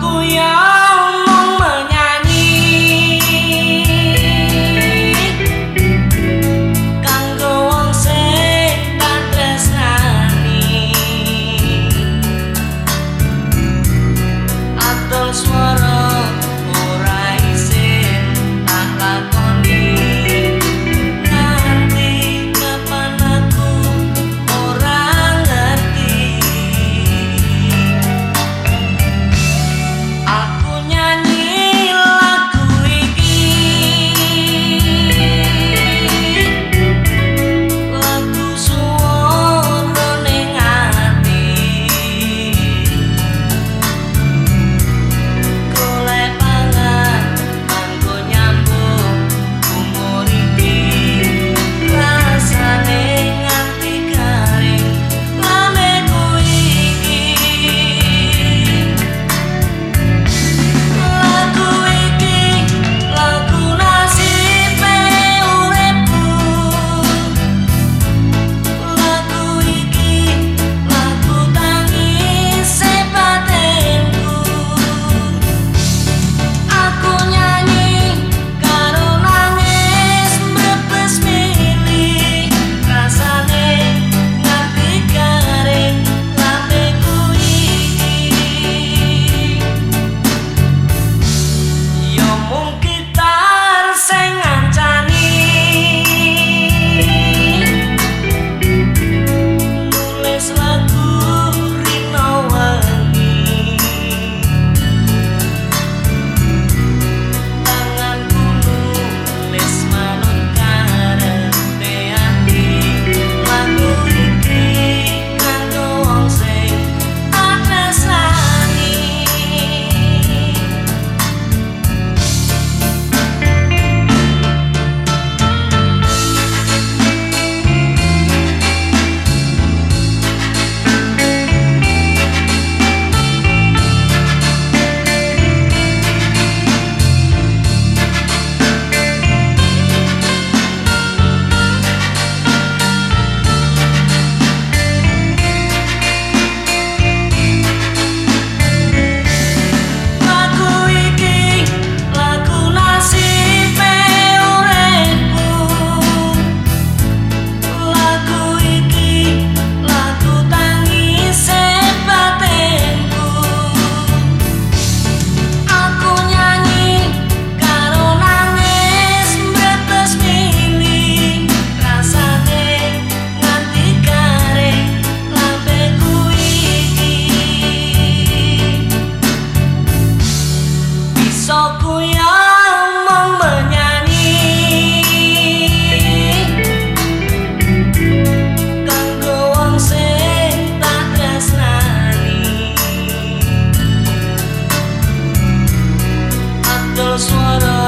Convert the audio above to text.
姑娘 knows one of